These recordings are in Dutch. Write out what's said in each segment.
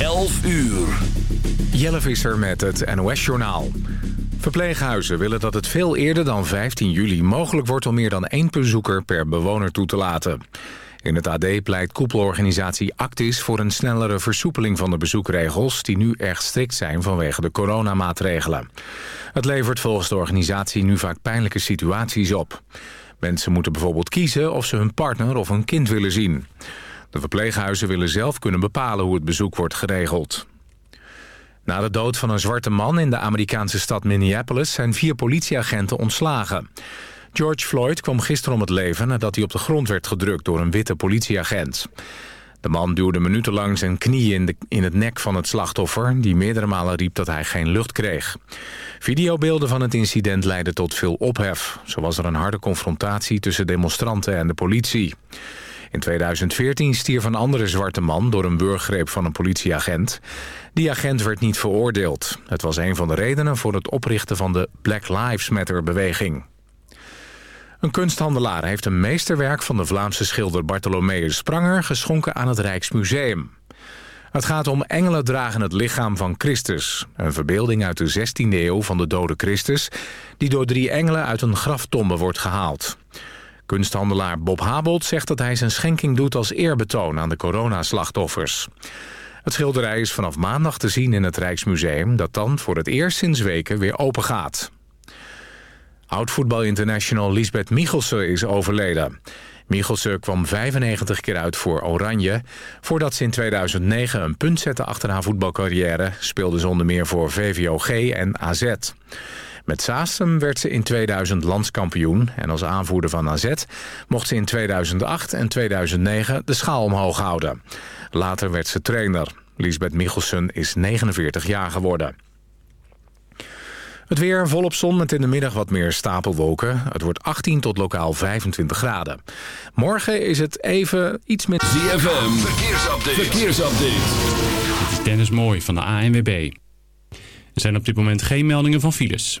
11 uur. Jelle Visser met het NOS-journaal. Verpleeghuizen willen dat het veel eerder dan 15 juli mogelijk wordt... om meer dan één bezoeker per bewoner toe te laten. In het AD pleit koepelorganisatie Actis voor een snellere versoepeling van de bezoekregels... die nu erg strikt zijn vanwege de coronamaatregelen. Het levert volgens de organisatie nu vaak pijnlijke situaties op. Mensen moeten bijvoorbeeld kiezen of ze hun partner of hun kind willen zien. De verpleeghuizen willen zelf kunnen bepalen hoe het bezoek wordt geregeld. Na de dood van een zwarte man in de Amerikaanse stad Minneapolis... zijn vier politieagenten ontslagen. George Floyd kwam gisteren om het leven nadat hij op de grond werd gedrukt door een witte politieagent. De man duwde minutenlang zijn knieën in, de, in het nek van het slachtoffer... die meerdere malen riep dat hij geen lucht kreeg. Videobeelden van het incident leidden tot veel ophef. Zo was er een harde confrontatie tussen demonstranten en de politie. In 2014 stierf een andere zwarte man door een burggreep van een politieagent. Die agent werd niet veroordeeld. Het was een van de redenen voor het oprichten van de Black Lives Matter-beweging. Een kunsthandelaar heeft een meesterwerk van de Vlaamse schilder Bartholomeus Spranger geschonken aan het Rijksmuseum. Het gaat om Engelen dragen het lichaam van Christus. Een verbeelding uit de 16e eeuw van de dode Christus... die door drie engelen uit een graftombe wordt gehaald. Kunsthandelaar Bob Habold zegt dat hij zijn schenking doet als eerbetoon aan de coronaslachtoffers. Het schilderij is vanaf maandag te zien in het Rijksmuseum... dat dan voor het eerst sinds weken weer open gaat. Oud-voetbal-international Lisbeth Michelsen is overleden. Michelsen kwam 95 keer uit voor Oranje... voordat ze in 2009 een punt zette achter haar voetbalcarrière... speelde ze onder meer voor VVOG en AZ. Met Saastem werd ze in 2000 landskampioen... en als aanvoerder van AZ mocht ze in 2008 en 2009 de schaal omhoog houden. Later werd ze trainer. Lisbeth Michelsen is 49 jaar geworden. Het weer volop zon met in de middag wat meer stapelwolken. Het wordt 18 tot lokaal 25 graden. Morgen is het even iets met... ZFM, verkeersupdate. verkeersupdate. Dennis Mooi van de ANWB. Er zijn op dit moment geen meldingen van files.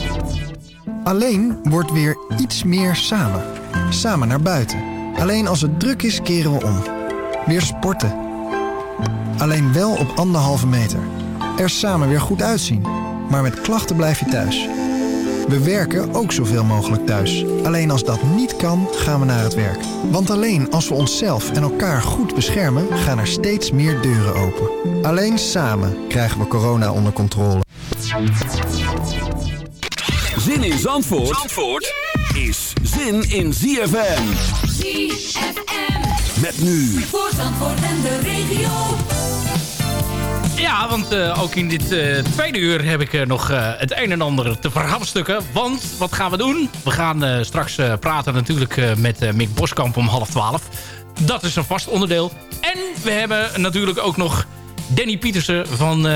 Alleen wordt weer iets meer samen. Samen naar buiten. Alleen als het druk is, keren we om. Weer sporten. Alleen wel op anderhalve meter. Er samen weer goed uitzien. Maar met klachten blijf je thuis. We werken ook zoveel mogelijk thuis. Alleen als dat niet kan, gaan we naar het werk. Want alleen als we onszelf en elkaar goed beschermen... gaan er steeds meer deuren open. Alleen samen krijgen we corona onder controle. Zin in Zandvoort, Zandvoort is zin in ZFM. ZFM. Met nu Voor Zandvoort en de regio. Ja, want eh, ook in dit eh, tweede uur heb ik eh, nog het een en ander te verhapstukken. Want wat gaan we doen? We gaan eh, straks eh, praten natuurlijk eh, met eh, Mick Boskamp om half twaalf. Dat is een vast onderdeel. En we hebben natuurlijk ook nog Danny Pietersen van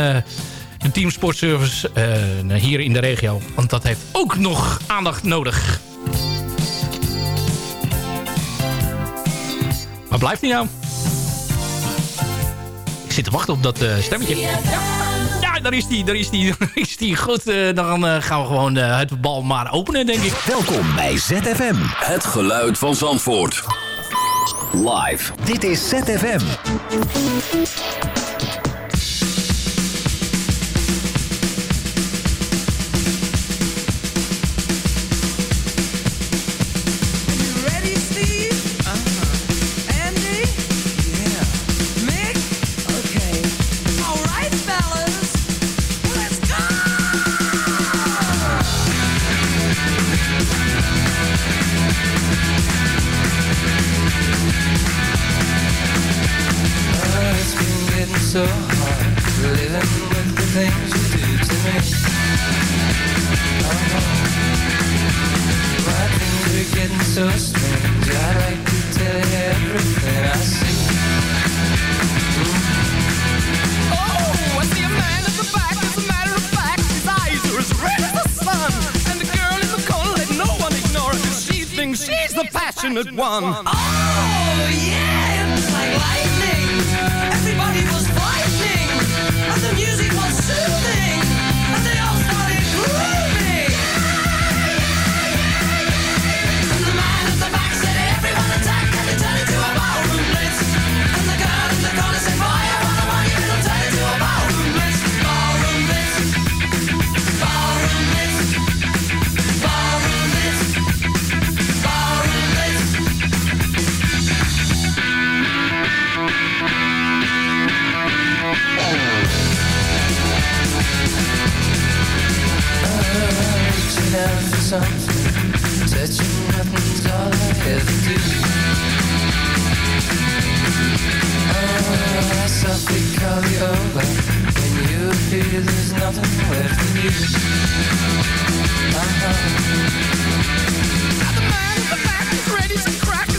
eh, de Team Sportservice eh, hier in de regio. Want dat heeft ook nog aandacht nodig. Waar blijft hij nou? Ik zit te wachten op dat eh, stemmetje. Ja, daar is die, daar is die, daar is die. Goed, eh, dan gaan we gewoon het bal maar openen, denk ik. Welkom bij ZFM. Het geluid van Zandvoort. Live. Dit is ZFM. 'Cause She thinks she's the passionate one. Oh, yeah, it was like lightning. Everybody was fighting. And the music touching nothing's all I ever do. Oh, I softly call you over when you. There's nothing left. Uh-huh. The man at the back is ready to crack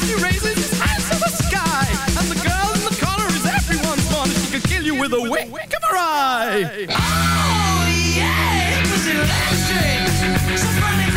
the sky. And the girl in the is everyone's. She kill you with a wink of her eye. Oh, yeah, it was electric. So frantically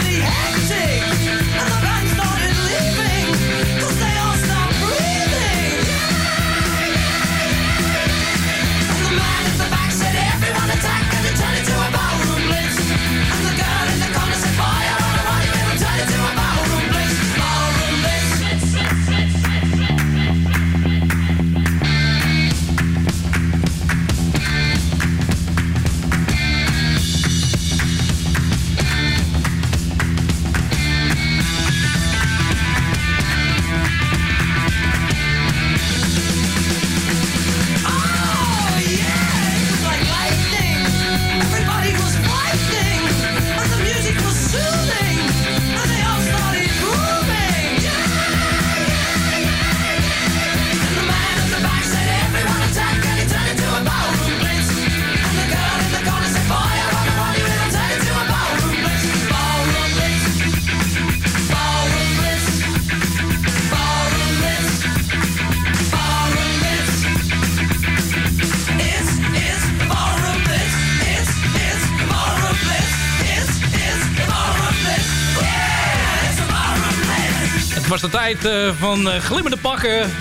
eh, van eh, glimmende pakken,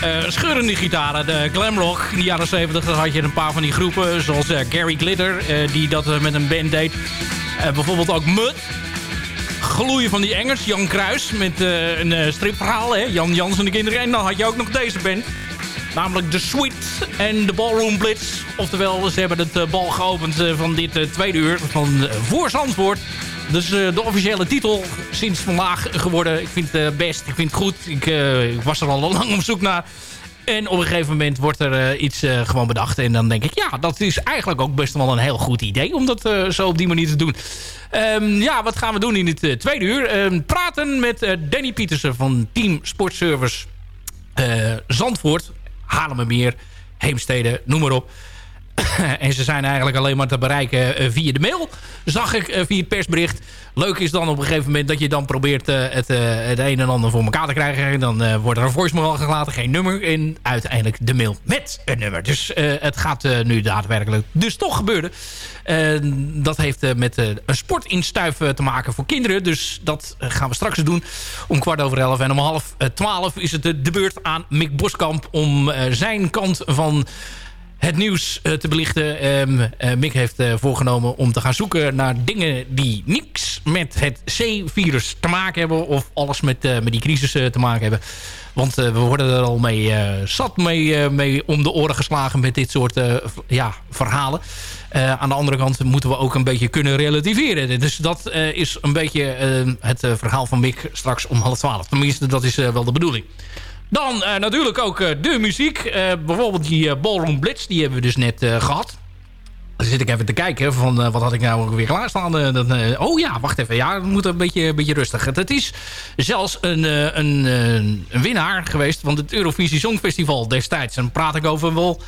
eh, scheurende gitaren, de glamrock. In de jaren 70 had je een paar van die groepen, zoals Gary Glitter, die dat met een band deed. Bijvoorbeeld ook Mud. Gloeien van die Engers, Jan Kruis, met een stripverhaal, hè? Jan Jans en de kinderen. En dan had je ook nog deze band. Namelijk de Sweet en de Ballroom Blitz. Oftewel, ze hebben het bal geopend van dit tweede uur van Voor Zandvoort. Dus eh, de officiële titel sinds vandaag geworden. Ik vind het eh, best, ik vind het goed. Ik, eh, ik was er al lang op zoek naar. En op een gegeven moment wordt er iets gewoon bedacht. En dan denk ik, ja, dat is eigenlijk ook best wel een heel goed idee... om dat zo op die manier te doen. Ehm, ja, wat gaan we doen in het tweede uur? Ehm, praten met Danny Pietersen van Team Sportservice Zandvoort. Haarlemmermeer, Heemstede, noem maar op. en ze zijn eigenlijk alleen maar te bereiken eh, via de mail. Zag ik eh, via het persbericht. Leuk is dan op een gegeven moment dat je dan probeert eh, het, het een en ander voor elkaar te krijgen. En dan wordt er een voicemail gelaten, geen nummer. En uiteindelijk de mail met een nummer. Dus het gaat nu daadwerkelijk dus toch gebeuren. Dat heeft met een sportinstuif te maken voor kinderen. Dus dat gaan we straks doen om kwart over elf. En om half twaalf is het de, beurt aan Mick Boskamp... om zijn kant van het nieuws eh, te belichten. Ehm, eh, Mick heeft eh, voorgenomen om te gaan zoeken naar dingen die niks met het C-virus te maken hebben. Of alles met, met die crisis te maken hebben. Want we worden er al mee zat mee, mee om de oren geslagen met dit soort ja, verhalen. Aan de andere kant moeten we ook een beetje kunnen relativeren. Dus dat is een beetje eh, het verhaal van Mick straks om half twaalf. Tenminste, dat is wel de bedoeling. Dan eh, natuurlijk ook eh, de muziek. Eh, bijvoorbeeld die Ballroom Blitz, die hebben we dus net eh, gehad. Dan zit ik even te kijken van wat had ik nou weer klaarstaan. Eh, oh ja, wacht even. Ja, het moet een beetje, een beetje rustig. Het, is zelfs een, een, een winnaar geweest van het Eurovisie Songfestival destijds. En dan praat ik over wel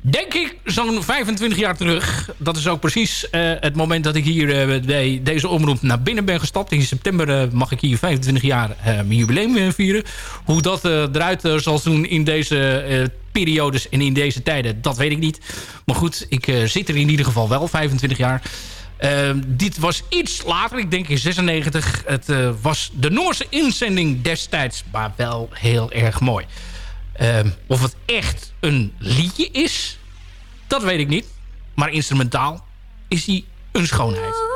denk ik, zo'n 25 jaar terug. Dat is ook precies eh, het moment dat ik hier eh, bij deze omroep naar binnen ben gestapt. In september eh, mag ik hier 25 jaar eh, mijn jubileum eh, vieren. Hoe dat eh, eruit eh, zal zien in deze eh, periodes en in deze tijden, dat weet ik niet. Maar goed, ik eh, zit er in ieder geval wel 25 jaar. Uh, dit was iets later, ik denk in 96. Het was de Noorse inzending destijds, maar wel heel erg mooi. Uh, of het echt een liedje is, dat weet ik niet. Maar instrumentaal is hij een schoonheid.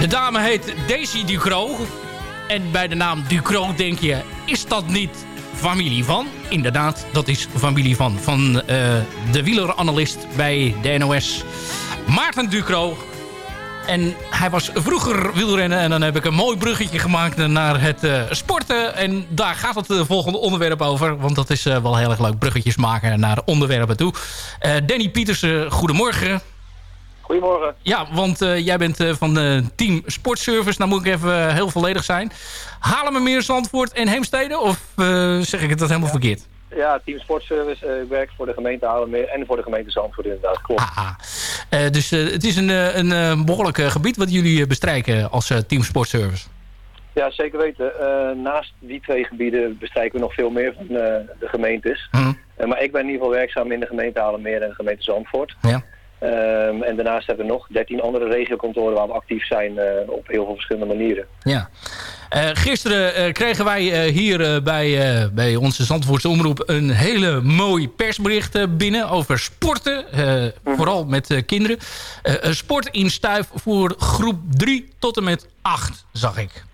De dame heet Daisy Ducro. En bij de naam Ducro denk je, is dat niet familie van? Inderdaad, dat is familie van. Van eh, de wieleranalist bij de NOS, Maarten Ducro. En hij was vroeger wielrennen en dan heb ik een mooi bruggetje gemaakt naar het eh, sporten. En daar gaat het eh, volgende onderwerp over. Want dat is wel heel erg leuk, bruggetjes maken naar onderwerpen toe. Danny Pietersen, goedemorgen. Goedemorgen. Ja, want eh, jij bent eh, van eh, team Sportservice. Nou moet ik even heel volledig zijn. Halen we meer Zandvoort en Heemstede? Of zeg ik het dat helemaal verkeerd? Ja, Team Sportservice. ik werk voor de gemeente Haarlemmeer en voor de gemeente Zandvoort inderdaad. Klopt. Eh, dus eh, het is een, een eh, behoorlijk eh, gebied wat jullie bestrijken als team Sportservice. Ja, zeker weten. Naast die twee gebieden bestrijken we nog veel meer van de gemeentes. Mhm. Maar ik ben in ieder geval werkzaam in de gemeente Haarlemmeer en de gemeente Zandvoort. Ja. Ehm, en daarnaast hebben we nog 13 andere regiokantoren waar we actief zijn eh, op heel veel verschillende manieren. Ja. Eh, gisteren eh, kregen wij hier bij, bij onze Zandvoortse Omroep... een hele mooi persbericht binnen over sporten. eh, Vooral met kinderen. Een sport in stuif voor groep 3 tot en met 8, zag ik.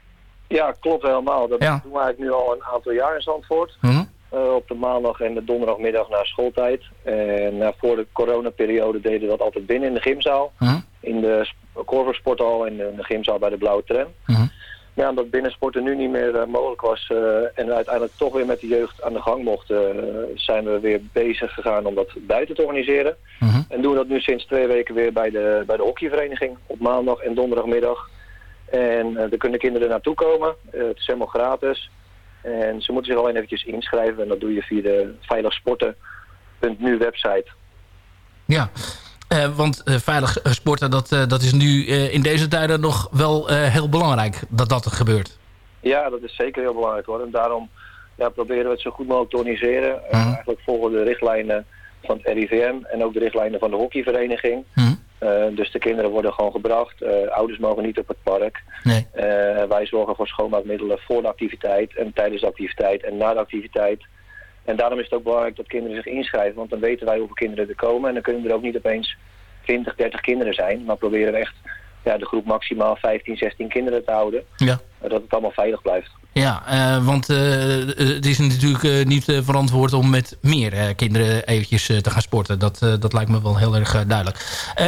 Ja, klopt helemaal. Dat Ja. doen we eigenlijk nu al een aantal jaar in Zandvoort. Mhm. Eh, op de maandag en de donderdagmiddag na schooltijd. En voor de coronaperiode deden we dat altijd binnen in de gymzaal. Mhm. In de sp- Corver-sporthal en de, de gymzaal bij de Blauwe Tram. Mhm. Ja, omdat binnensporten nu niet meer eh, mogelijk was eh, en we uiteindelijk toch weer met de jeugd aan de gang mochten, zijn we weer bezig gegaan om dat buiten te organiseren. Mhm. En doen we dat nu sinds twee weken weer bij de, bij de hockeyvereniging op maandag en donderdagmiddag. En daar kunnen kinderen naartoe komen. Het is helemaal gratis. En ze moeten zich alleen eventjes inschrijven en dat doe je via de veiligsporten.nu website. Ja, Eh, want eh, veilig eh, sporten, dat, dat is nu in deze tijden nog wel heel belangrijk dat dat gebeurt. Ja, dat is zeker heel belangrijk hoor. En daarom ja, proberen we het zo goed mogelijk te organiseren. Mhm. eigenlijk volgen de richtlijnen van het RIVM en ook de richtlijnen van de hockeyvereniging. Mhm. Eh, dus de kinderen worden gewoon gebracht. Eh, ouders mogen niet op het park. Nee. Eh, wij zorgen voor schoonmaakmiddelen voor de activiteit en tijdens de activiteit en na de activiteit. En daarom is het ook belangrijk dat kinderen zich inschrijven, want dan weten wij hoeveel kinderen er komen. En dan kunnen er ook niet opeens 20, 30 kinderen zijn, maar proberen we echt ja, de groep maximaal 15, 16 kinderen te houden. Ja. Dat het allemaal veilig blijft. Ja, eh, want eh, eh, het is natuurlijk niet verantwoord om met meer kinderen eventjes te gaan sporten. Dat, dat lijkt me wel heel erg duidelijk.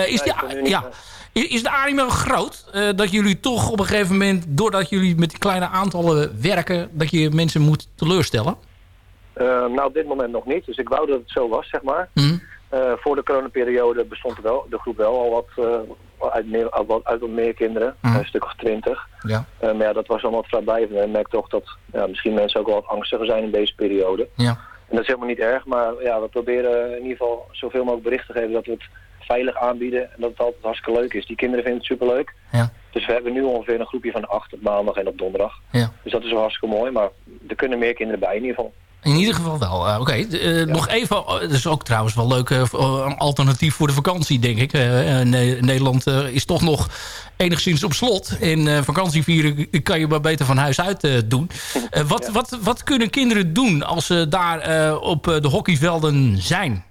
Is, niet, ja, is de animo groot dat jullie toch op een gegeven moment, doordat jullie met die kleine aantallen werken, dat je mensen moet teleurstellen? Nou, op dit moment nog niet. Dus ik wou dat het zo was, zeg maar. Mhm. Eh, voor de coronaperiode bestond er wel, de groep wel al wat, eh, uit, meer, uit, wat, uit wat meer kinderen. Mhm. Een stuk of twintig. Ja. Eh, maar ja, dat was allemaal wat vrijblijvend. En ik merk toch dat ja, misschien mensen ook wel wat angstiger zijn in deze periode. Ja. En dat is helemaal niet erg, maar ja, we proberen in ieder geval zoveel mogelijk bericht te geven dat we het veilig aanbieden. En dat het altijd hartstikke leuk is. Die kinderen vinden het superleuk. Ja. Dus we hebben nu ongeveer een groepje van acht op maandag en op donderdag. Ja. Dus dat is wel hartstikke mooi, maar er kunnen meer kinderen bij in ieder geval. In ieder geval wel. Eh, Oké, eh, nog even. oh, Dat is ook trouwens wel leuk. eh, een alternatief voor de vakantie, denk ik. Ne- Nederland eh, is toch nog enigszins op slot. En eh, vakantie vieren kan je maar beter van huis uit eh, doen. Eh, wat, wat, wat kunnen kinderen doen als ze daar eh, op eh, de hockeyvelden zijn?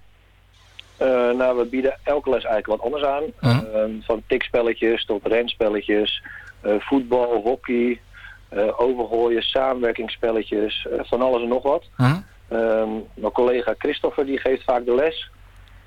Eh, nou, we bieden elke les eigenlijk wat anders aan. Van tikspelletjes tot renspelletjes, eh, voetbal, hockey, overgooien, samenwerkingsspelletjes, eh, van alles en nog wat. Huh? Ehm, mijn collega Christopher die geeft vaak de les.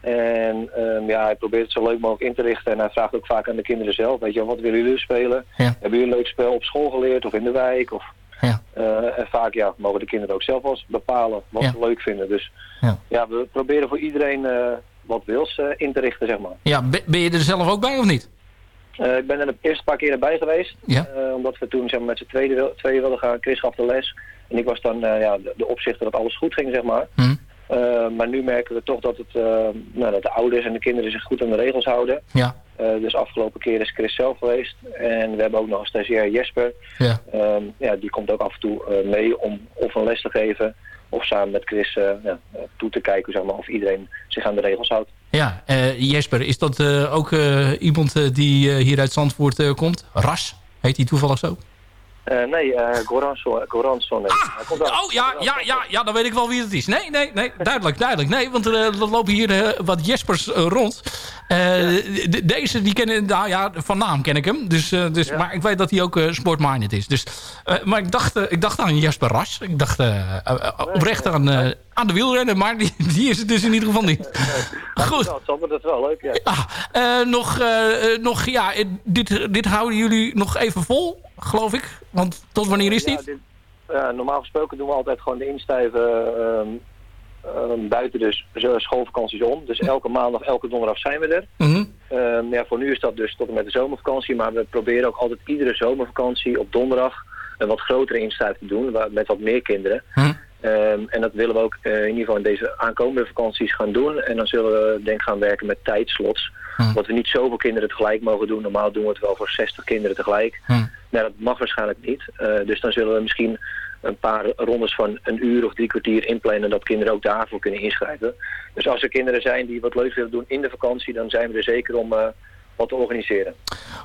En ehm, ja, hij probeert het zo leuk mogelijk in te richten. En hij vraagt ook vaak aan de kinderen zelf. Weet je, wat willen jullie spelen? Ja. Hebben jullie een leuk spel op school geleerd of in de wijk? Of, Ja. eh, en vaak ja, mogen de kinderen ook zelf wel bepalen wat Ja. ze leuk vinden. Dus Ja. ja, we proberen voor iedereen eh, wat wils eh, in te richten, zeg maar. Ja, ben je er zelf ook bij of niet? Eh, ik ben er de eerste paar keer erbij geweest. Ja. eh, omdat we toen zeg maar, met z'n tweeën tweeën wilden gaan. Chris gaf de les. En ik was dan eh, ja, de, de opzichter dat alles goed ging, zeg maar. Hm. Maar nu merken we toch dat, het, nou, dat de ouders en de kinderen zich goed aan de regels houden. Ja. Dus afgelopen keer is Chris zelf geweest. En we hebben ook nog een stagiair Jesper. Ja. Ehm, ja, die komt ook af en toe mee om of een les te geven. Of samen met Chris ja, toe te kijken zeg maar, of iedereen zich aan de regels houdt. Ja, eh, Jesper, is dat eh, ook eh, iemand die hier uit Zandvoort komt? Ras? Heet hij toevallig zo? Eh, nee, eh Goranson. Goranson heet hij. Komt Oh ja, ja, ja, ja, dan weet ik wel wie het is. Nee, nee, nee, duidelijk, duidelijk. Nee, want er, eh, er lopen hier wat Jespers rond. De- deze, die kennen, nou ja, van naam ken ik hem. Dus, dus, Maar ik weet dat hij ook sportminded is. Dus, maar ik dacht, ik dacht aan Jesper Ras. Ik dacht oprecht aan, aan de wielrennen, maar die, die is het dus in ieder geval niet. Goed. Dat is wel leuk, ja. Nog, nog, ja, dit, dit houden jullie nog even vol, geloof ik. Want tot wanneer is Ja, dit? ja, normaal gesproken doen we altijd gewoon de instijven ehm, ehm, buiten dus schoolvakanties om. Dus elke maandag, elke donderdag zijn we er. Mhm. Ehm, ja, voor nu is dat dus tot en met de zomervakantie. Maar we proberen ook altijd iedere zomervakantie op donderdag een wat grotere instijf te doen. waar- Met wat meer kinderen. Hm. Ehm, en dat willen we ook eh, in ieder geval in deze aankomende vakanties gaan doen. En dan zullen we denk ik gaan werken met tijdslots. Hm. Want we niet zoveel kinderen tegelijk mogen doen. Normaal doen we het wel voor 60 kinderen tegelijk. Hm. Nou, dat mag waarschijnlijk niet. Eh, dus dan zullen we misschien een paar rondes van een uur of drie kwartier inplannen... dat kinderen ook daarvoor kunnen inschrijven. Dus als er kinderen zijn die wat leuks willen doen in de vakantie... dan zijn we er zeker om eh, wat te organiseren.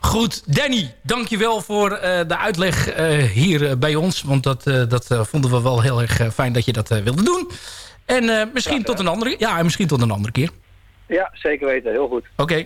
Goed, Danny, dankjewel voor eh, de uitleg hier bij ons. Want dat, dat vonden we wel heel erg fijn dat je dat wilde doen. En misschien tot een andere Ja, en misschien tot een andere keer. Ja, zeker weten. Heel goed. Oké.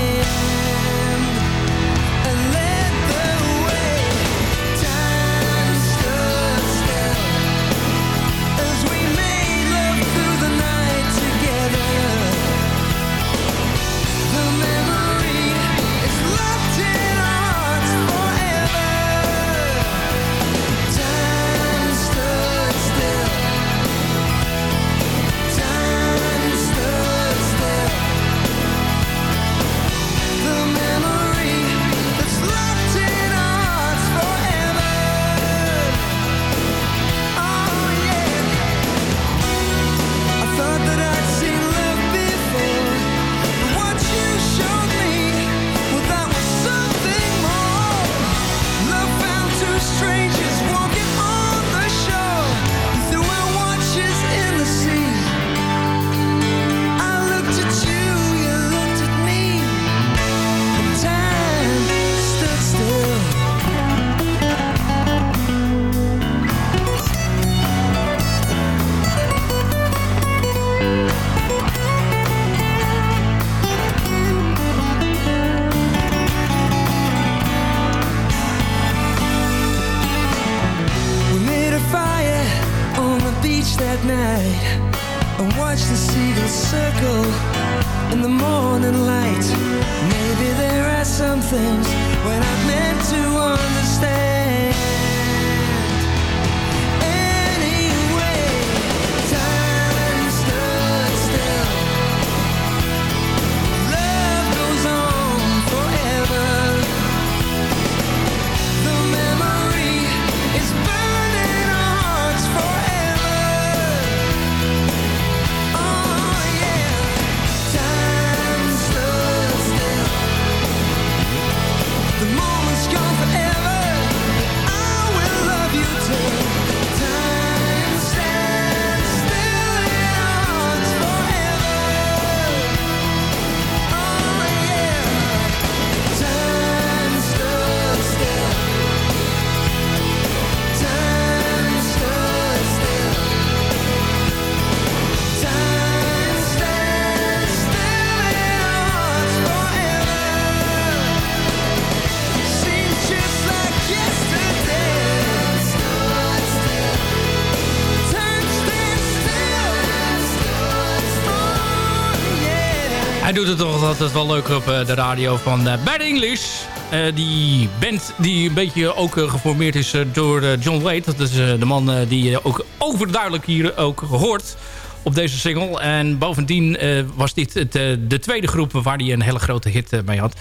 Hij doet het toch altijd wel leuk op eh, de radio van eh, Bad English. Eh, die band die een beetje ook geformeerd is door John Wade. Dat is de man die je ook overduidelijk hier ook hoort op deze single. En bovendien eh, was dit het, eh, de tweede groep waar hij een hele grote hit eh, mee had.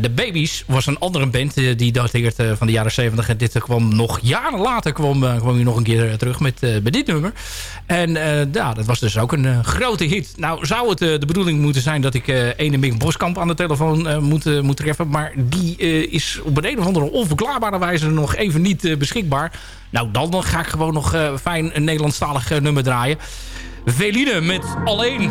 De Babies was een andere band die dateert van de jaren 70. En dit kwam nog jaren later kwam, kwam hij nog een keer terug met, met dit nummer. En ja, dat was dus ook een grote hit. Nou zou het de bedoeling moeten zijn dat ik ene Mick Boskamp aan de telefoon moet, moet treffen. Maar die is op een, een of andere onverklaarbare wijze nog even niet beschikbaar. Nou dan ga ik gewoon nog fijn een Nederlandstalig nummer draaien. Veline met Alleen.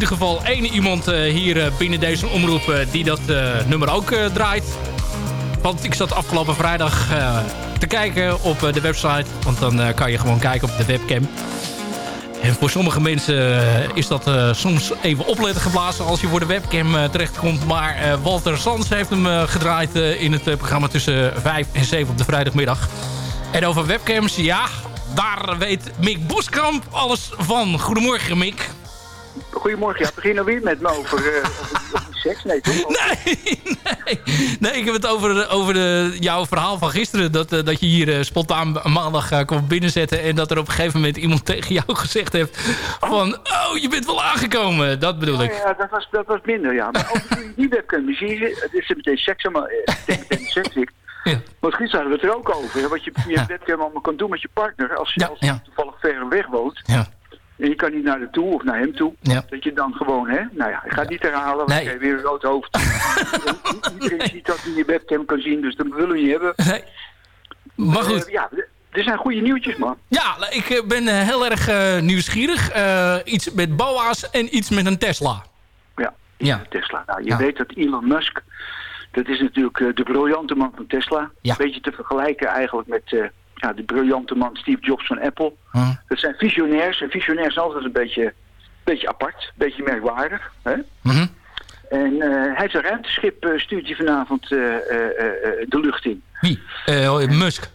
Ieder geval één iemand eh, hier eh, binnen deze omroep eh, die dat nummer ook draait. Want ik zat afgelopen vrijdag te kijken op de website. Want dan kan je gewoon kijken op de webcam. En voor sommige mensen is dat soms even opletten geblazen als je voor de webcam eh, terechtkomt. Maar Walter Sands heeft hem gedraaid in het programma tussen 5 en 7 op de vrijdagmiddag. En over webcams, ja, daar weet Mick Boskamp alles van. Goedemorgen Mick. Goedemorgen, ja, begin nou weer met me over, over, over seks? Nee, toch? Nee, nee. nee, ik heb het over, over de, jouw verhaal van gisteren. Dat, eh, dat je hier eh, spontaan maandag uh, komt binnenzetten. En dat er op een gegeven moment iemand tegen jou gezegd heeft van... Oh, je bent wel aangekomen. Dat bedoel ik. Ja, ja, dat, was, dat was minder, ja. Maar over die, die webcam, zie je, het is meteen seks, maar meteen seks. ik. Want gisteren hadden we het er ook over. Wat je via webcam allemaal kan doen met je partner. Als je, als je toevallig ver weg woont. Ja. En je kan niet naar de toe of naar hem toe. Ja. Dat je dan gewoon, hè. Nou ja, ik ga het niet herhalen. Want Nee. weer een rood hoofd. Iedereen ziet dat hij je webcam kan zien. Dus dat willen we niet hebben. Nee. Maar goed. Eh, ja, er zijn goede nieuwtjes, man. Ja, ik eh, ben eh, heel erg nieuwsgierig. Iets met BOA's en iets met een Tesla. Ja, Ja. Tesla. Nou, je Ja. weet dat Elon Musk, dat is natuurlijk de briljante man van Tesla. Ja. Een beetje te vergelijken eigenlijk met ja, de briljante man Steve Jobs van Apple. Dat zijn visionairs. En visionairs zijn altijd een beetje, beetje apart, een beetje merkwaardig. Hè? Mhm. En eh, hij heeft een ruimteschip, eh, stuurt hij vanavond eh, de lucht in. Wie? Eh, Musk.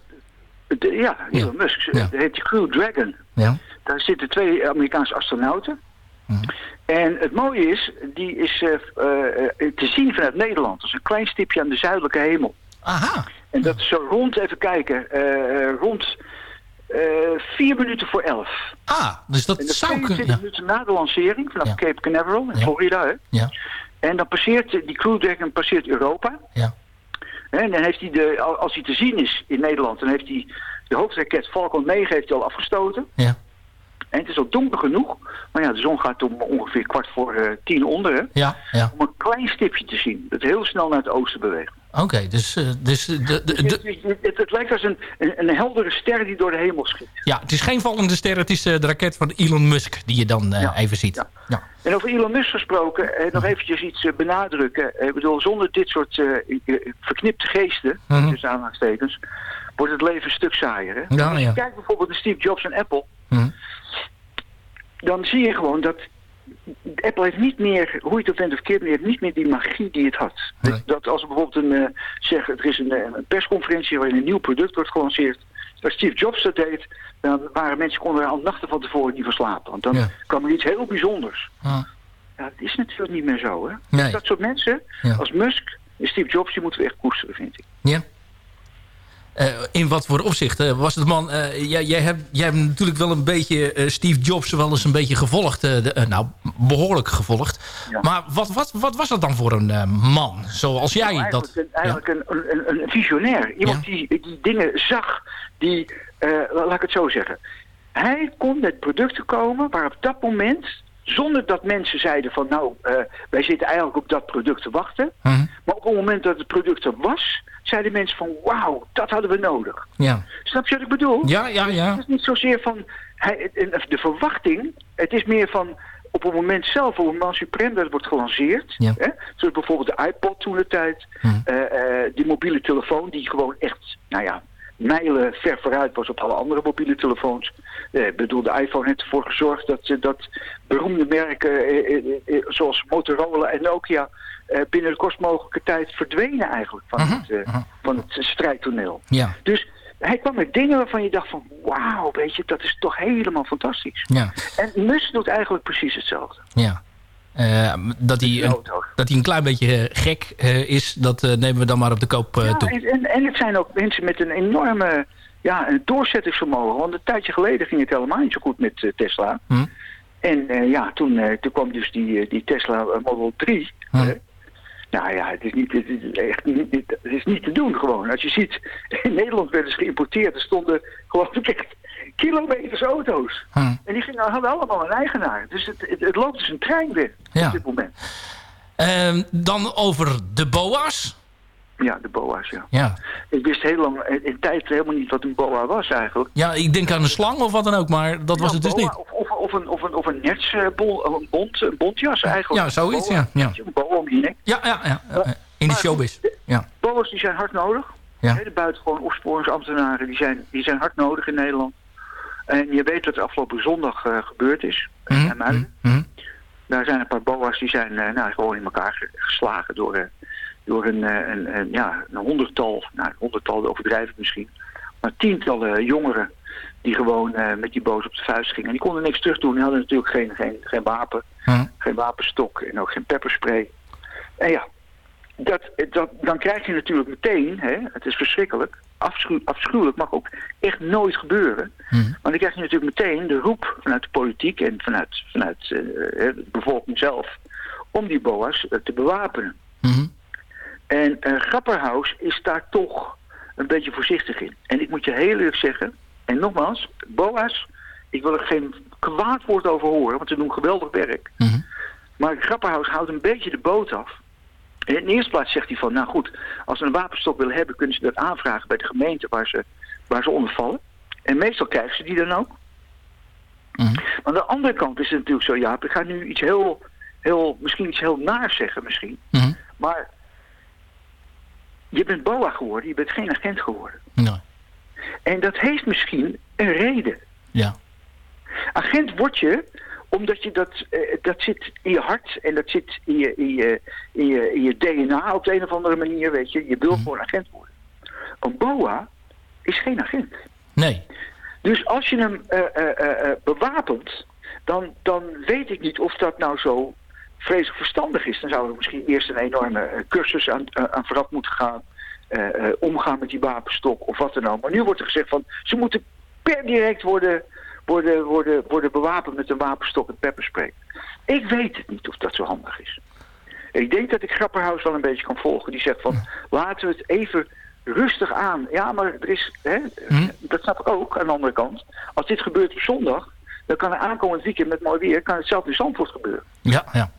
De- ja, Elon Musk. Ja. Dat heet Crew Dragon. Ja. Daar zitten twee Amerikaanse astronauten. Mhm. En het mooie is, die is te zien vanuit Nederland. Dat is een klein stipje aan de zuidelijke hemel. Aha. En dat is zo rond, even kijken, eh, eh, rond eh, vier minuten voor elf. Ah, dus dat dat zou 22 kunnen. Ja. minuten na de lancering vanaf Ja. Cape Canaveral in Ja. Florida. Hè? Ja. En dan passeert die Crew Dragon passeert Europa. Ja. En dan heeft hij de, al- als hij te zien is in Nederland, dan heeft hij de hoofdraket Falcon 9 heeft hij al afgestoten. Ja. En het is al donker genoeg. Maar ja, de zon gaat om ongeveer kwart voor eh, tien onder. Hè, Ja, ja. om een klein stipje te zien. Dat heel snel naar het oosten beweegt. Oké, dus, eh, dus de, de, Dus de, het, het, lijkt als een, een, een heldere ster die door de hemel schiet. ja, het is geen vallende ster, het is eh, de raket van Elon Musk die je dan eh, Ja. even ziet. Ja. Ja. En over Elon Musk gesproken, nog eventjes iets benadrukken. Ik bedoel, zonder dit soort verknipte geesten, tussen aanhalingstekens, wordt het leven een stuk saaier. Hè? Ja, Als je ja. kijkt bijvoorbeeld naar Steve Jobs en Apple, Mhm. dan zie je gewoon dat Apple heeft niet meer, hoe je het ook bent of keert, heeft niet meer die magie die het had. Nee. Dat als er bijvoorbeeld een, eh, zeg, er is een, eh, een persconferentie waarin een nieuw product wordt gelanceerd, dat Steve Jobs dat deed, dan waren mensen konden er al nachten van tevoren niet van slapen. Want dan Ja. kwam er iets heel bijzonders. Ah. Ja, het is natuurlijk niet meer zo, hè? Nee. Dat soort mensen, Ja. als Musk en Steve Jobs, die moeten we echt koesteren, vind ik. Ja. Eh, in wat voor opzicht eh, was het man... eh, jij, jij, hebt, jij hebt natuurlijk wel een beetje Steve Jobs wel eens een beetje gevolgd. de, nou, behoorlijk gevolgd. Ja. Maar wat, wat, wat was dat dan voor een man? Zoals jij Nou, dat... eigenlijk een, eigenlijk een, een, een visionair. Iemand Ja. die, die dingen zag, die, laat ik het zo zeggen. Hij kon met producten komen waar op dat moment, zonder dat mensen zeiden van nou, eh, wij zitten eigenlijk op dat product te wachten. Mhm. Maar op het moment dat het product er was, zeiden mensen van wauw, dat hadden we nodig. Ja, Snap je wat ik bedoel? ja, ja. ja. Het is niet zozeer van hij, de verwachting. Het is meer van op het moment zelf, op het moment suprem dat wordt gelanceerd. Ja. Hè? Zoals bijvoorbeeld de iPod toen de tijd. Hm. eh, eh, die mobiele telefoon die gewoon echt, nou ja, mijlen ver vooruit was op alle andere mobiele telefoons. Eh, ik bedoel, de iPhone heeft ervoor gezorgd dat, dat beroemde merken eh, eh, zoals Motorola en Nokia binnen de kortst mogelijke tijd verdwenen eigenlijk van, het, eh, van het strijdtoneel. Ja, Dus hij kwam met dingen waarvan je dacht van... wauw, weet je, dat is toch helemaal fantastisch. ja, En Musk doet eigenlijk precies hetzelfde. ja. Dat, hij een, dat hij een klein beetje gek is, dat nemen we dan maar op de koop Ja, toe. en, en, en het zijn ook mensen met een enorme ja, een doorzettingsvermogen. Want een tijdje geleden ging het helemaal niet zo goed met eh, Tesla. Hm. En eh, ja, toen, eh, toen kwam dus die, die Tesla Model 3. Hm. nou ja, het is, niet, het, is echt niet, het is niet te doen gewoon. Als je ziet, in Nederland werden ze geïmporteerd. Er stonden geloof ik echt kilometers auto's. Hm. En die gingen, hadden allemaal een eigenaar. Dus het, het, het loopt dus een trein weer Ja. op dit moment. Ehm, dan over de boa's. Ja, de boa's, ja. Ja. Ik wist heel lang in, tijd helemaal niet wat een boa was eigenlijk. ja, ik denk aan een slang of wat dan ook, maar dat was het dus boa, niet. Of, of, een, of een, of een nets, eh, een, bont, een bontjas eigenlijk. Ja, zoiets, Boa. ja. ja. Een boa om je nek. Ja, ja, ja. eh, In de Maar showbiz. Ja. Boa's die zijn hard nodig. Ja. De buitengewoon opsporingsambtenaren die zijn, die zijn hard nodig in Nederland. En je weet wat er afgelopen zondag eh, gebeurd is. in mhm. Daar zijn een paar boa's die zijn nou, gewoon in elkaar ge- geslagen door, door een, eh, een, een, ja, een honderdtal, nou een honderdtal overdrijf ik misschien, maar tientallen jongeren die gewoon eh, met die boos op de vuist gingen. En die konden niks terug doen. Die hadden natuurlijk geen, geen, geen wapen, Hm. geen wapenstok en ook geen pepperspray. En ja, dat, dat, dan krijg je natuurlijk meteen, hè, het is verschrikkelijk, afschuw, afschuwelijk, mag ook echt nooit gebeuren. Hm. Maar dan krijg je natuurlijk meteen de roep vanuit de politiek en vanuit, vanuit eh, de bevolking zelf om die boa's te bewapenen. Mhm. En eh Grapperhaus is daar toch een beetje voorzichtig in. En ik moet je heel eerlijk zeggen, en nogmaals, boa's, ik wil er geen kwaad woord over horen, want ze doen geweldig werk. Mhm. Maar Grapperhaus houdt een beetje de boot af. En in de eerste plaats zegt hij van, nou goed, als ze een wapenstok willen hebben, kunnen ze dat aanvragen bij de gemeente waar ze, waar ze onder vallen. En meestal krijgen ze die dan ook. Mhm. Maar aan de andere kant is het natuurlijk zo, Jaap, ik ga nu iets heel, heel misschien iets heel naars zeggen misschien. Mhm. Maar je bent BOA geworden, je bent geen agent geworden. Nee. En dat heeft misschien een reden. Ja. Agent word je omdat je dat, eh, dat zit in je hart en dat zit in je, in, je, in, je, in je DNA op de een of andere manier, weet je. Je wil gewoon agent worden. Een BOA is geen agent. Nee. Dus als je hem eh, bewapent, dan, dan weet ik niet of dat nou zo vreselijk verstandig is. Dan zou er misschien eerst een enorme eh, cursus aan, eh, aan vooraf moeten gaan. eh, omgaan met die wapenstok of wat dan ook. Maar nu wordt er gezegd van ze moeten per direct worden, worden, worden, worden bewapend met een wapenstok en pepperspray. Ik weet het niet of dat zo handig is. Ik denk dat ik Grapperhaus wel een beetje kan volgen. Die zegt van laten we het even rustig aan. Ja, maar er is, hè, dat snap ik ook aan de andere kant. Als dit gebeurt op zondag, dan kan er aankomend weekend met mooi weer, kan het zelf in Zandvoort gebeuren. Ja, ja.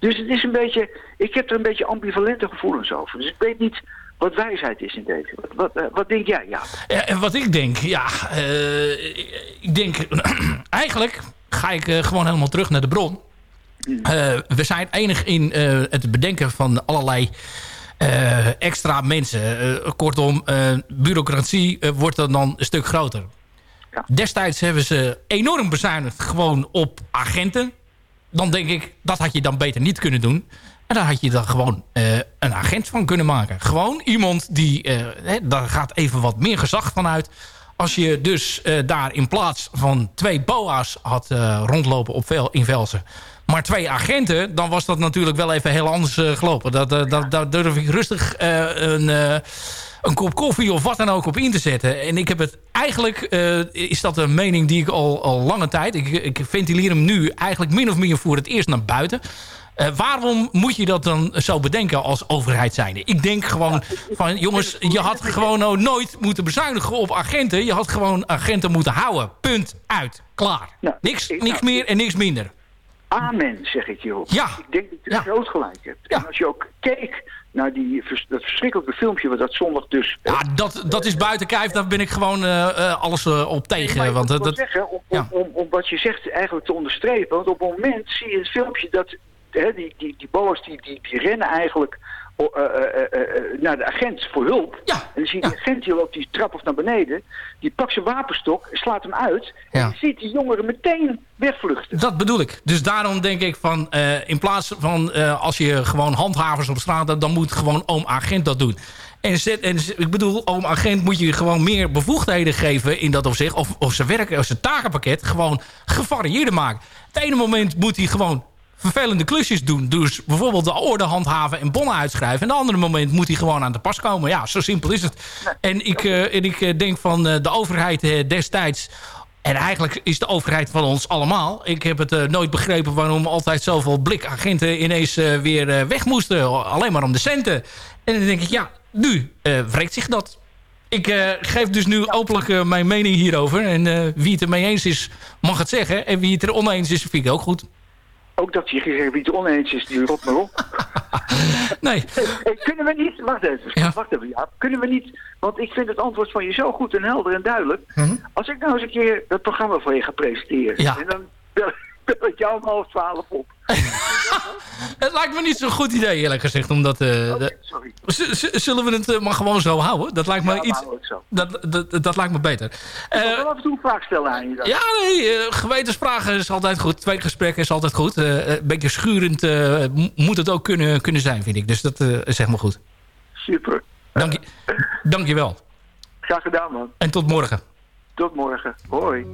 Dus het is een beetje, ik heb er een beetje ambivalente gevoelens over. Dus ik weet niet wat wijsheid is in deze. Wat, wat, eh, wat denk jij, ja? Ja, en wat ik denk, ja, eh, ik denk, eigenlijk ga ik eh, gewoon helemaal terug naar de bron. Eh, we zijn enig in het bedenken van allerlei extra mensen. Kortom, bureaucratie wordt dan, dan een stuk groter. Destijds hebben ze enorm bezuinigd gewoon op agenten. Dan denk ik, dat had je dan beter niet kunnen doen. En daar had je dan gewoon eh, een agent van kunnen maken. Gewoon iemand die, hè, daar gaat even wat meer gezag van uit. Als je dus eh, daar in plaats van twee boa's had rondlopen op Vel, in Velsen... maar twee agenten, dan was dat natuurlijk wel even heel anders gelopen. Dat, dat, dat, durf ik rustig een, een kop koffie of wat dan ook op in te zetten. En ik heb het eigenlijk, eh, is dat een mening die ik al, al lange tijd... Ik, ik ventileer hem nu eigenlijk min of meer voor het eerst naar buiten... Eh, waarom moet je dat dan zo bedenken als overheid zijnde? Ik denk gewoon van, jongens, je had gewoon nou nooit moeten bezuinigen op agenten. Je had gewoon agenten moeten houden. Punt. Uit. Klaar. niks, niks meer en niks minder. Amen, zeg ik hierop. Ja. Ik denk dat je groot gelijk hebt. En als je ook keek naar die, dat verschrikkelijke filmpje... wat dat zondag dus... Ja, dat, dat is buiten kijf. Daar ben ik gewoon eh, eh, alles eh, op tegen. want, ik wil dat, zeggen, om, ja. om, om, om wat je zegt eigenlijk te onderstrepen. Want op het moment zie je het filmpje dat hè, die, die, die boa's die, die, die rennen eigenlijk eh, eh, eh, naar de agent voor hulp. En dan zie je die agent die loopt die trap of naar beneden. Die pakt zijn wapenstok, slaat hem uit. En Ja. je ziet die jongeren meteen wegvluchten. Dat bedoel ik. Dus daarom denk ik van... in plaats van als je gewoon handhavers op straat hebt... dan moet gewoon oom agent dat doen. En, zet, en ik bedoel, oom agent moet je gewoon meer bevoegdheden geven... in dat opzicht. Of, of zijn werk, of zijn takenpakket gewoon gevarieerder maken. Het ene moment moet hij gewoon vervelende klusjes doen. Dus bijvoorbeeld de orde handhaven en bonnen uitschrijven. En het andere moment moet hij gewoon aan de pas komen. Ja, zo simpel is het. En ik, eh, en ik eh, denk van eh, de overheid destijds... En eigenlijk is de overheid van ons allemaal. Ik heb het nooit begrepen waarom altijd zoveel blikagenten ineens weer weg moesten. Alleen maar om de centen. En dan denk ik, ja, nu wreekt zich dat. ik geef dus nu openlijk mijn mening hierover. En wie het er mee eens is, mag het zeggen. En wie het er oneens is, vind ik ook goed. Ook dat je het oneens is, die rot maar op. nee. Kunnen we niet, wacht even, wacht even, ja. Kunnen we niet, want ik vind het antwoord van je zo goed en helder en duidelijk. Als ik nou eens een keer dat programma voor je ga presenteren. Ja. En dan ik jou om half twaalf op. Het lijkt me niet zo'n goed idee, eerlijk gezegd. Omdat, eh, de- Z- z- zullen we het eh, maar gewoon zo houden? Dat lijkt me Ja, iets... Dat, dat, dat lijkt me beter. Ik wil wel af en toe een vraag stellen aan je. dan. Ja, nee, eh, gewetensvragen is altijd goed. Tweede gesprek is altijd goed. Eh, een beetje schurend eh, moet het ook kunnen, kunnen zijn, vind ik. Dus dat eh, is helemaal goed. Super. Dank je, dank je wel. Graag gedaan, man. En tot morgen. Tot morgen. Hoi.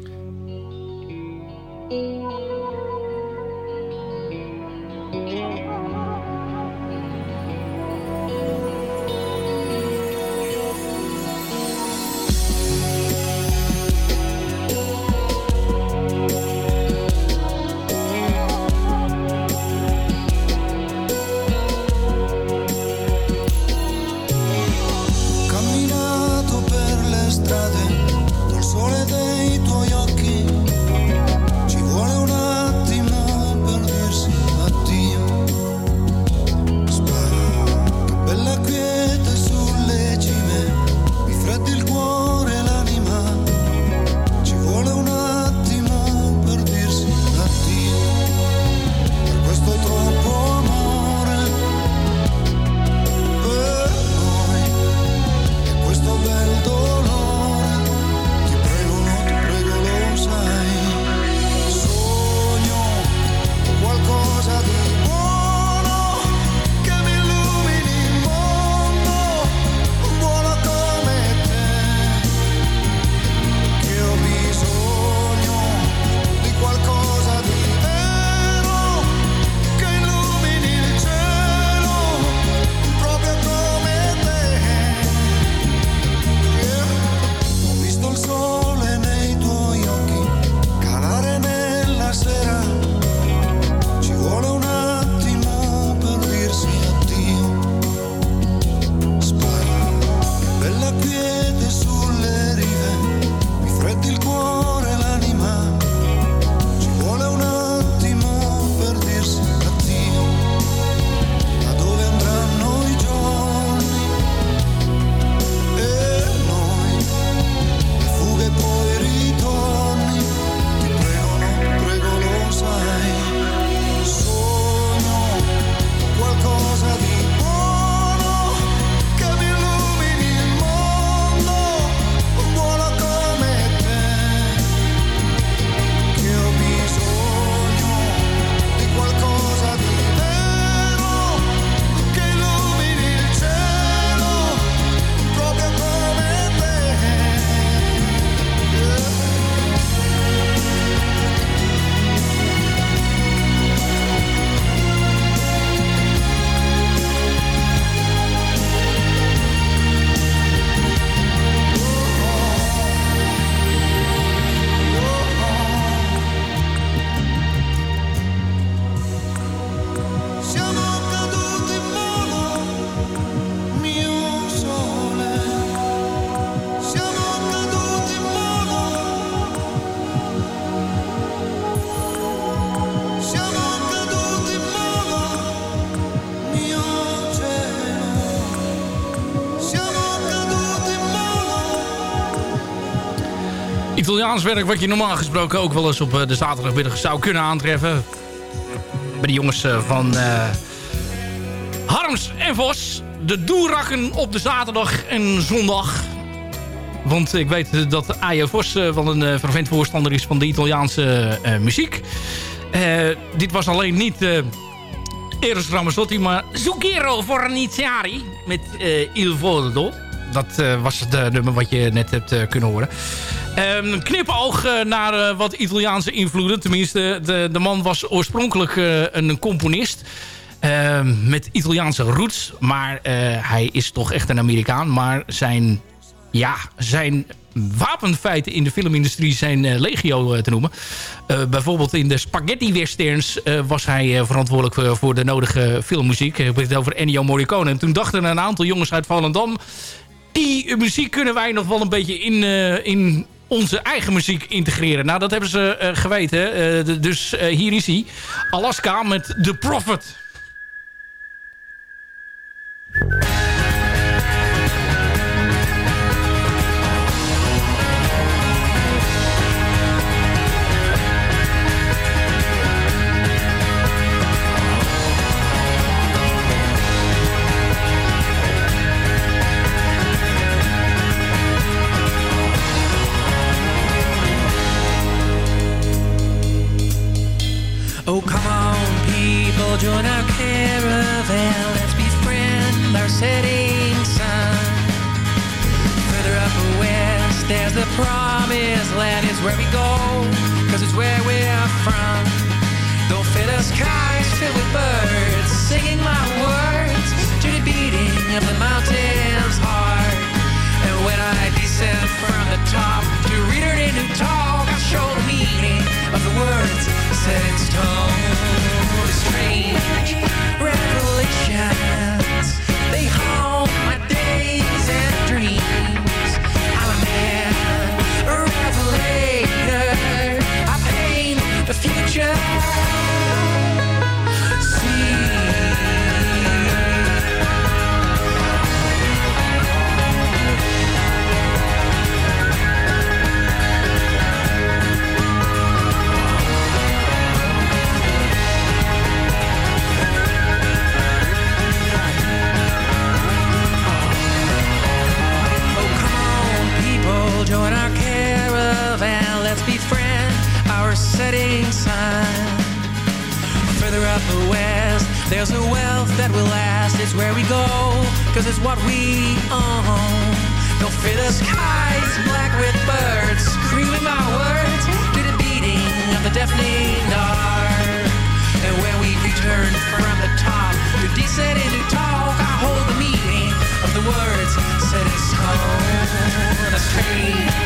Italiaans werk wat je normaal gesproken ook wel eens op eh, de zaterdagmiddag zou kunnen aantreffen. Bij de jongens eh, van eh, Harms en Vos. De doerakken op de zaterdag en zondag. Want ik weet dat A.J. Vos wel een fervent voorstander is van de Italiaanse muziek. Dit was alleen niet eh Eros Ramazzotti, maar Zucchero Forniziari met eh Il Volo. Dat was het nummer wat je net hebt kunnen horen. Um, knipoog eh, naar eh, wat Italiaanse invloeden. Tenminste, de, de man was oorspronkelijk eh, een componist. Ehm, met Italiaanse roots. Maar hij is toch echt een Amerikaan. Maar zijn, ja, zijn wapenfeiten in de filmindustrie zijn legio te noemen. bijvoorbeeld in de spaghetti westerns was hij verantwoordelijk voor de nodige filmmuziek. Ik heb het over Ennio Morricone. En toen dachten een aantal jongens uit Vallendam. die muziek kunnen wij nog wel een beetje in, in onze eigen muziek integreren. Nou, dat hebben ze eh, geweten. Eh, dus eh, hier is hij. Alaska met The Prophet. cause it's what we own. No the skies, black with birds, screaming my words to the beating of the deafening dark. And when we return from the top to descend into talk, I hold the meaning of the words set in stone. A strange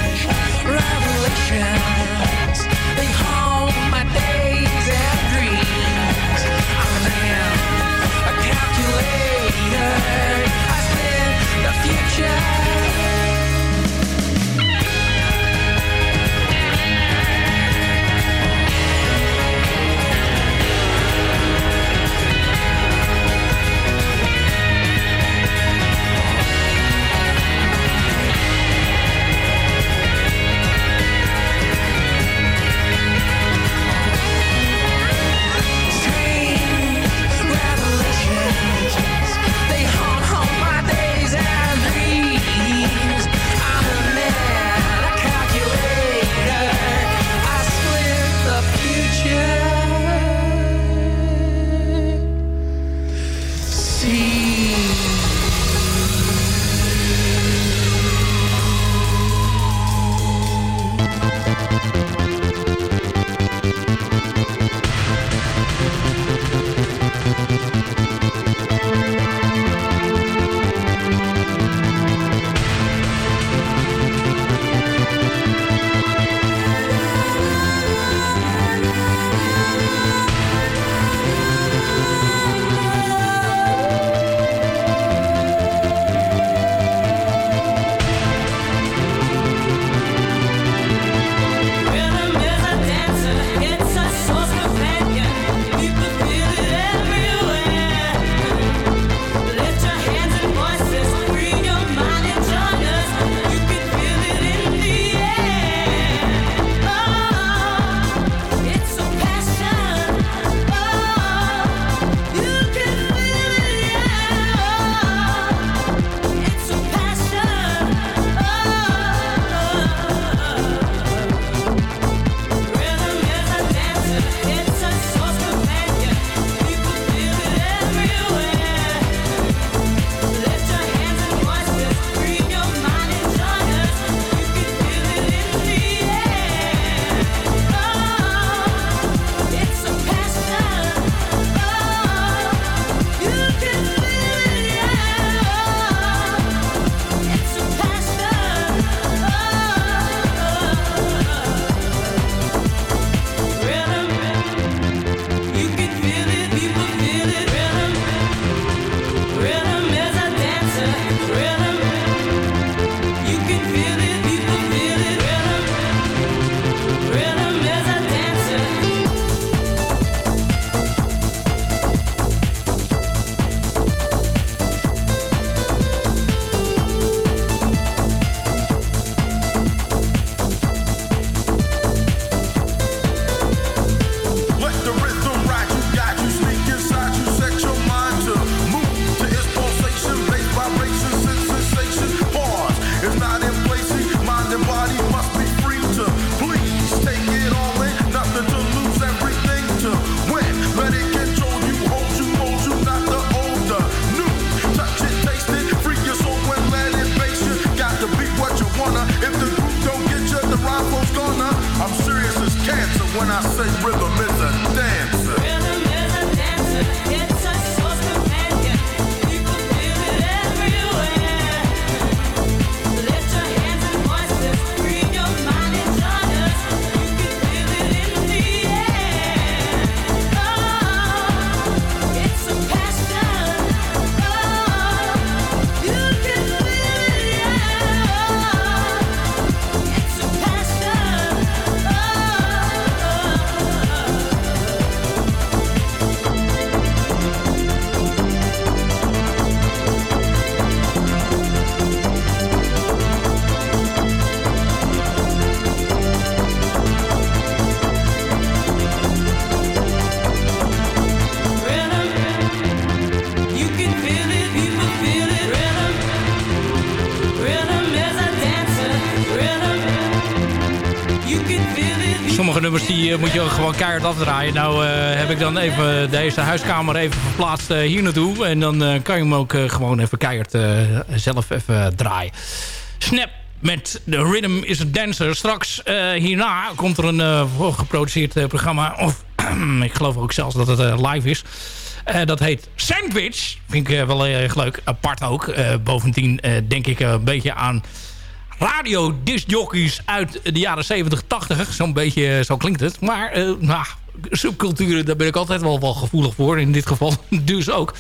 die eh, moet je gewoon keihard afdraaien. Nou eh, heb ik dan even deze huiskamer even verplaatst eh, hier naartoe. En dan kan je hem ook gewoon even keihard zelf even draaien. Snap met The Rhythm is a Dancer. Straks hierna komt er een voorgeproduceerd eh, programma. Of ik geloof ook zelfs dat het live is. Dat heet Sandwich. Vind ik wel erg leuk. Apart ook. Bovendien denk ik een beetje aan radio-discjockeys uit de jaren 70, 80. Zo'n beetje, eh, zo klinkt het. Maar, eh, nou, subculturen, daar ben ik altijd wel, wel gevoelig voor. In dit geval dus ook.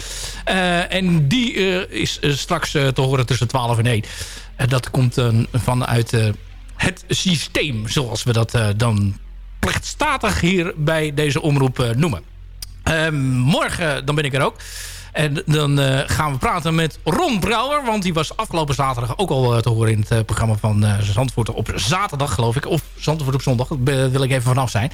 Eh, en die is straks te horen tussen 12 en 1. En dat komt vanuit het systeem, zoals we dat dan plechtstatig hier bij deze omroep noemen. Morgen dan ben ik er ook. En dan eh, gaan we praten met Ron Brouwer. Want die was afgelopen zaterdag ook al eh, te horen in het eh, programma van Zandvoort op zaterdag, geloof ik. Of Zandvoort op zondag, daar wil ik even vanaf zijn.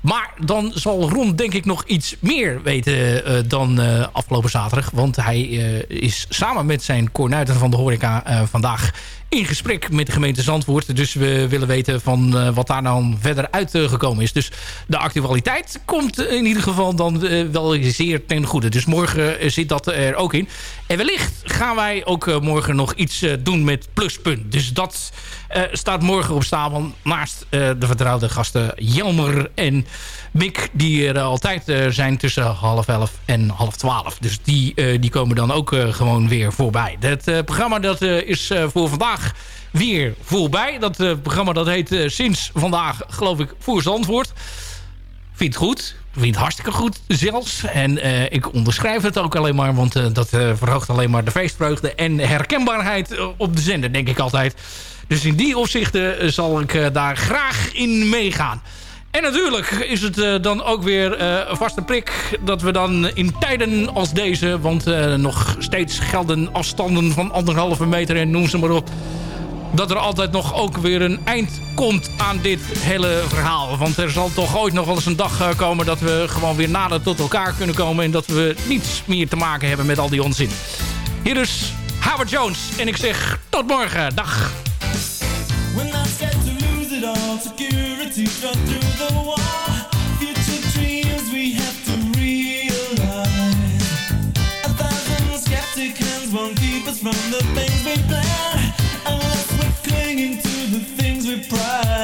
Maar dan zal Ron denk ik nog iets meer weten dan afgelopen zaterdag. Want hij is samen met zijn kornuiten van de horeca vandaag in gesprek met de gemeente Zandvoort. Dus we willen weten van eh, wat daar nou verder uitgekomen is. Dus de actualiteit komt in ieder geval dan eh, wel zeer ten goede. Dus morgen eh, zit dat er ook in. En wellicht gaan wij ook morgen nog iets doen met Pluspunt. Dus dat staat morgen op stapel naast eh, de vertrouwde gasten Jelmer en Mick... die er altijd eh, zijn tussen half elf en half twaalf. Dus die, eh, die komen dan ook eh, gewoon weer voorbij. Het eh, programma dat, eh, is eh, voor vandaag weer voorbij. Dat eh, programma dat heet eh, sinds vandaag, geloof ik, Voor Zandvoort. Vind het goed. Vind hartstikke goed zelfs. En eh, ik onderschrijf het ook alleen maar. Want eh, dat eh, verhoogt alleen maar de feestvreugde en herkenbaarheid op de zender, denk ik altijd. Dus in die opzichten zal ik daar graag in meegaan. En natuurlijk is het dan ook weer eh, een vaste prik dat we dan in tijden als deze... want nog steeds gelden afstanden van anderhalve meter en noem ze maar op... dat er altijd nog ook weer een eind komt aan dit hele verhaal. Want er zal toch ooit nog wel eens een dag eh, komen... dat we gewoon weer nader tot elkaar kunnen komen... en dat we niets meer te maken hebben met al die onzin. Hier is Howard Jones en ik zeg tot morgen. Dag. From the we. Things